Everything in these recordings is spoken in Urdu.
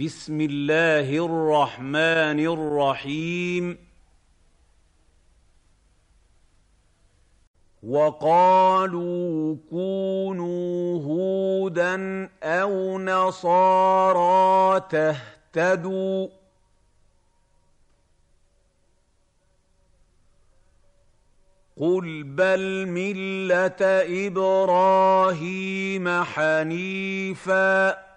بسم الله الرحمن الرحيم وقالوا كونوا هودا او نصارى تهتدوا قل بل مله ابراهيم حنيفا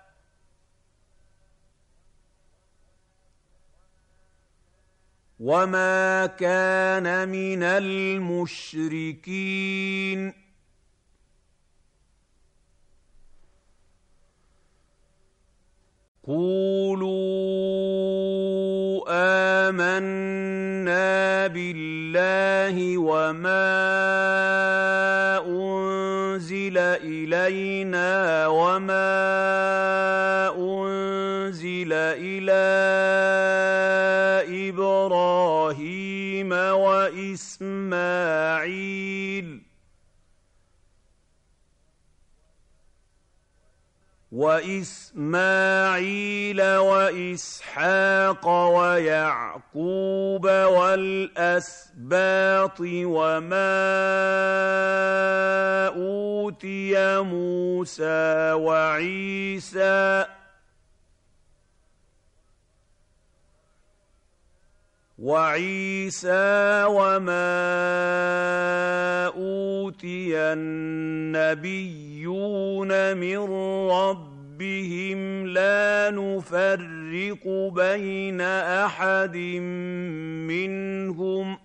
وما كان من المشركين قولوا امنا بالله وما انزل الينا وما انزل الى ابراهيم واسماعيل واسماعيل واسحاق ويعقوب والاسباط وما اوتي موسى وعيسى وعيسى وما اوتي النبيون من ربهم لا نفرق بين احد منهم ۖ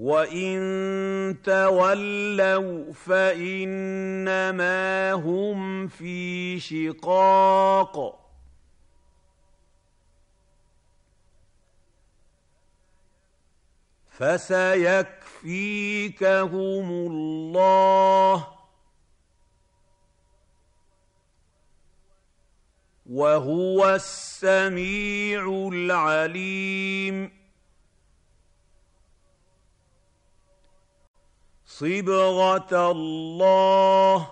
وان تولوا فانما هم في شقاق فسيكفيكهم الله وهو السميع العليم صبغه الله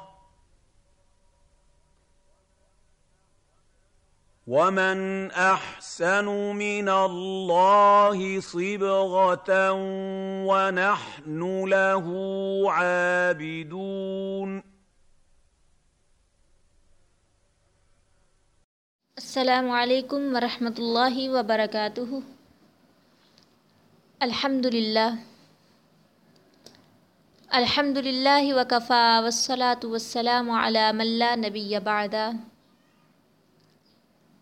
ومن احسن من الله صبغه ونحن له عابدون السلام علیکم ورحمۃ اللہ وبرکاتہ۔ الحمد للہ الحمد للہ وکفا وسلاۃ وسلام علام اللہ نبی بعد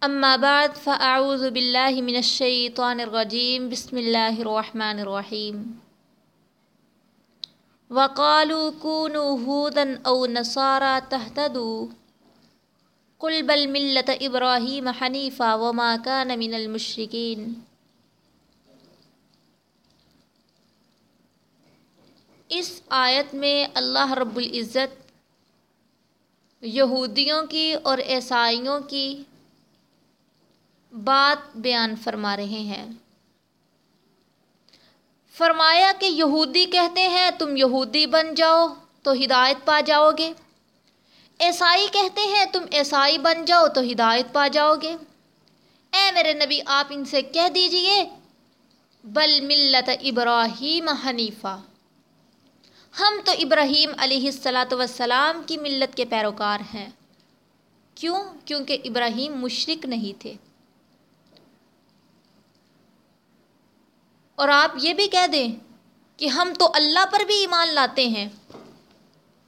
اما بعد فاعوذ باللہ من الشیطان الرجیم بسم اللہ الرحمن الرحیم وقالوا كونوا هودا او نصارى تهتدوا قل بل ملة ابراہیم حنیفا وما كان من المشرکین اس آیت میں اللہ رب العزت یہودیوں کی اور عیسائیوں کی بات بیان فرما رہے ہیں۔ فرمایا کہ یہودی کہتے ہیں، تم یہودی بن جاؤ تو ہدایت پا جاؤ گے۔ عیسائی کہتے ہیں، تم عیسائی بن جاؤ تو ہدایت پا جاؤ گے۔ اے میرے نبی، آپ ان سے کہہ دیجیے، بل ملت ابراہیم حنیفہ۔ ہم تو ابراہیم علیہ السلاۃ وسلام کی ملت کے پیروکار ہیں۔ کیوں؟ کیونکہ ابراہیم مشرق نہیں تھے۔ اور آپ یہ بھی کہہ دیں کہ ہم تو اللہ پر بھی ایمان لاتے ہیں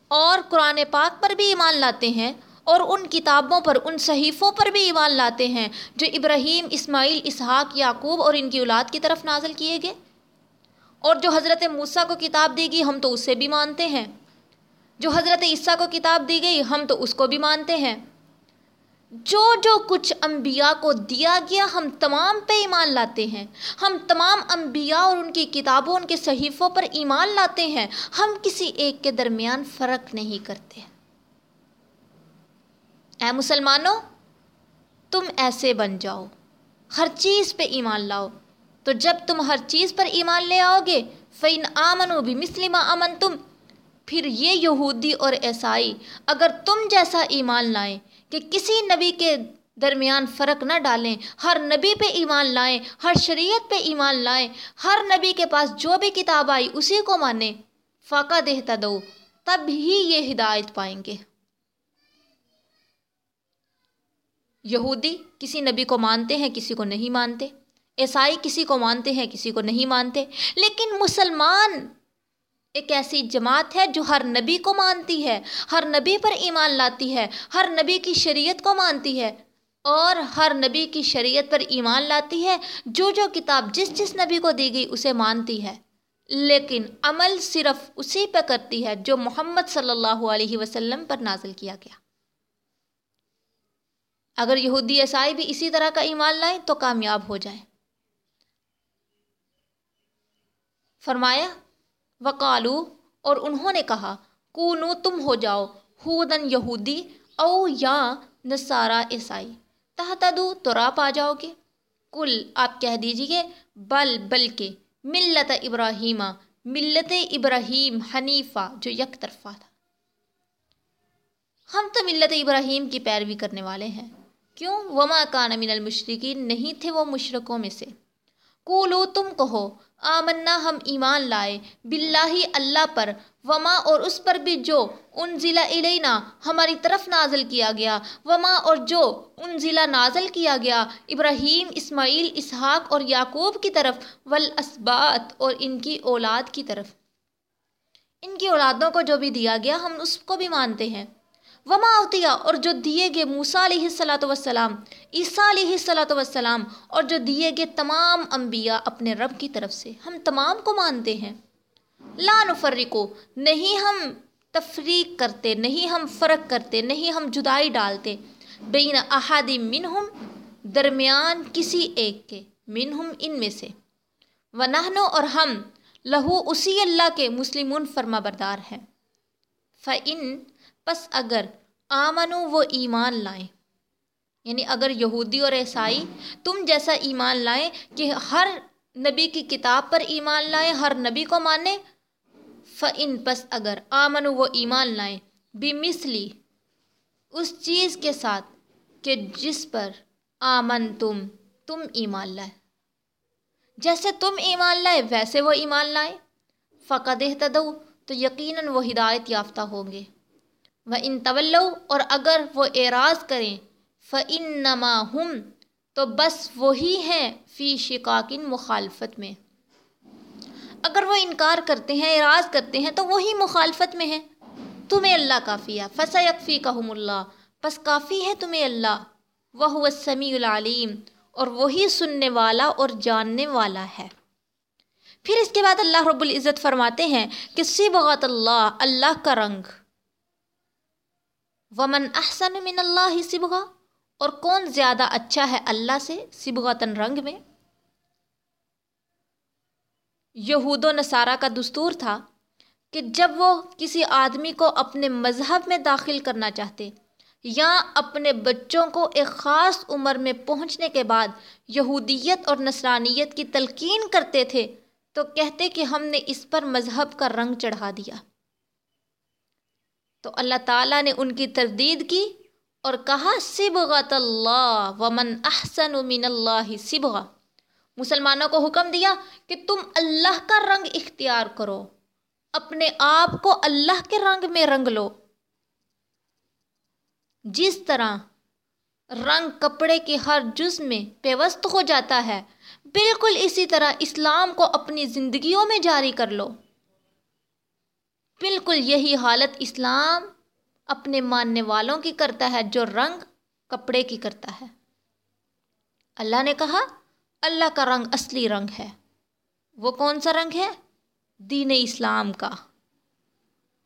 اور قرآن پاک پر بھی ایمان لاتے ہیں اور ان کتابوں پر، ان صحیفوں پر بھی ایمان لاتے ہیں جو ابراہیم، اسماعیل، اسحاق، یعقوب اور ان کی اولاد کی طرف نازل کیے گئے۔ اور جو حضرت موسیٰ کو کتاب دی گئی ہم تو اسے بھی مانتے ہیں۔ جو حضرت عیسیٰ کو کتاب دی گئی ہم تو اس کو بھی مانتے ہیں۔ جو جو کچھ انبیاء کو دیا گیا ہم تمام پہ ایمان لاتے ہیں۔ ہم تمام انبیاء اور ان کی کتابوں، ان کے صحیفوں پر ایمان لاتے ہیں۔ ہم کسی ایک کے درمیان فرق نہیں کرتے۔ اے مسلمانوں، تم ایسے بن جاؤ۔ ہر چیز پہ ایمان لاؤ۔ تو جب تم ہر چیز پر ایمان لے آؤ گے فعین آمن و بھی مسلم امن تم پھر یہ یہودی اور عیسائی اگر تم جیسا ایمان لائیں کہ کسی نبی کے درمیان فرق نہ ڈالیں، ہر نبی پہ ایمان لائیں، ہر شریعت پہ ایمان لائیں، ہر نبی کے پاس جو بھی کتاب آئی اسی کو مانیں، فاقہ دہتا دو، تب ہی یہ ہدایت پائیں گے۔ یہودی کسی نبی کو مانتے ہیں، کسی کو نہیں مانتے۔ عیسائی کسی کو مانتے ہیں، کسی کو نہیں مانتے۔ لیکن مسلمان ایک ایسی جماعت ہے جو ہر نبی کو مانتی ہے، ہر نبی پر ایمان لاتی ہے، ہر نبی کی شریعت کو مانتی ہے۔ اور ہر نبی کی شریعت پر ایمان لاتی ہے، جو جو کتاب جس جس نبی کو دی گئی اسے مانتی ہے۔ لیکن عمل صرف اسی پہ کرتی ہے جو محمد صلی اللہ علیہ وسلم پر نازل کیا گیا۔ اگر یہودی عیسائی بھی اسی طرح کا ایمان لائیں تو کامیاب ہو جائیں۔ فرمایا، وقالو، اور انہوں نے کہا، کونو تم ہو جاؤ، ہودن یہودی، او یا نصارہ عیسائی، تحتدو تو راہ پا جاؤ گے۔ کل آپ کہہ دیجیے بل، بلکہ ملت ابراہیمہ، ملت ابراہیم حنیفہ، جو یک طرفہ تھا۔ ہم تو ملت ابراہیم کی پیروی کرنے والے ہیں۔ کیوں؟ وما کان من المشرقین نہیں تھے وہ مشرقوں میں سے۔ کولو تم کہو، آمنا ہم ایمان لائے، باللہ اللہ پر، وما اور اس پر بھی جو ان ضلع علینا ہماری طرف نازل کیا گیا، وما اور جو ان ضلع نازل کیا گیا، ابراہیم، اسماعیل، اسحاق اور یعقوب کی طرف والاسبات اور ان کی اولاد کی طرف۔ ان کی اولادوں کو جو بھی دیا گیا، ہم اس کو بھی مانتے ہیں۔ وما اوتیا اور جو دیے گئے موسیٰ علیہ السلاۃ وسلام عیسیٰ علیہ السلاۃ وسلام اور جو دیے گئے تمام انبیاء اپنے رب کی طرف سے، ہم تمام کو مانتے ہیں۔ لا نفرقو، نہیں ہم تفریق کرتے، نہیں ہم فرق کرتے، نہیں ہم جدائی ڈالتے۔ بین احادی منہم، درمیان کسی ایک کے، منہم ان میں سے۔ ونہنو اور ہم، لہو اسی اللہ کے مسلمون فرما بردار ہیں۔ فَإِن پس اگر آمنو وہ ایمان لائیں۔ یعنی اگر یہودی اور عیسائی تم جیسا ایمان لائیں کہ ہر نبی کی کتاب پر ایمان لائیں، ہر نبی کو مانیں فن پس اگر آمنو وہ ایمان لائیں۔ بمثلی اس چیز کے ساتھ کہ جس پر آمن تم تم ایمان لائے جیسے تم ایمان لائے ویسے وہ ایمان لائیں۔ فقد احتدو تو یقیناً وہ ہدایت یافتہ ہوں گے۔ و ان طول اور اگر وہ اعراض کریں فعن نما ہم تو بس وہی ہیں فی شکاکن مخالفت میں۔ اگر وہ انکار کرتے ہیں، اعراض کرتے ہیں، تو وہی مخالفت میں ہیں۔ تمہیں اللہ کافی ہے۔ فصا یکفی کا اللہ۔ بس کافی ہے تمہیں اللہ۔ وہ سمیع العلیم اور وہی سننے والا اور جاننے والا ہے۔ پھر اس کے بعد اللہ رب العزت فرماتے ہیں کہ سبغت اللہ اللہ کا رنگ۔ ومن احسن من اللہ سبغا اور کون زیادہ اچھا ہے اللہ سے سبغتاً رنگ میں؟ یہود و نصارہ کا دستور تھا کہ جب وہ کسی آدمی کو اپنے مذہب میں داخل کرنا چاہتے یا اپنے بچوں کو ایک خاص عمر میں پہنچنے کے بعد یہودیت اور نصرانیت کی تلقین کرتے تھے، تو کہتے کہ ہم نے اس پر مذہب کا رنگ چڑھا دیا۔ تو اللہ تعالیٰ نے ان کی تردید کی اور کہا، سبغت اللہ ومن احسن من اللہ سبغا. مسلمانوں کو حکم دیا کہ تم اللہ کا رنگ اختیار کرو، اپنے آپ کو اللہ کے رنگ میں رنگ لو۔ جس طرح رنگ کپڑے کے ہر جز میں پیوست ہو جاتا ہے، بالکل اسی طرح اسلام کو اپنی زندگیوں میں جاری کر لو۔ بالکل یہی حالت اسلام اپنے ماننے والوں کی کرتا ہے، جو رنگ کپڑے کی کرتا ہے۔ اللہ نے کہا، اللہ کا رنگ اصلی رنگ ہے۔ وہ کون سا رنگ ہے؟ دین اسلام کا۔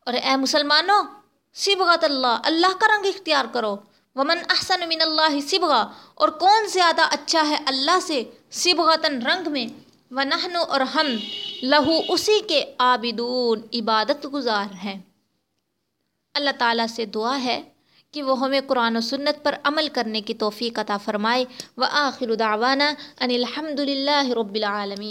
اور اے مسلمانوں، سبغت اللہ اللہ کا رنگ اختیار کرو۔ ومن احسن من اللہ سبغا، اور کون زیادہ اچھا ہے اللہ سے سبغتاً رنگ میں۔ ونحن اور ہم لہو اسی کے عابدون عبادت گزار ہیں۔ اللہ تعالیٰ سے دعا ہے کہ وہ ہمیں قرآن و سنت پر عمل کرنے کی توفیق عطا فرمائے۔ و آخر دعوانا ان الحمد للہ رب العالمین۔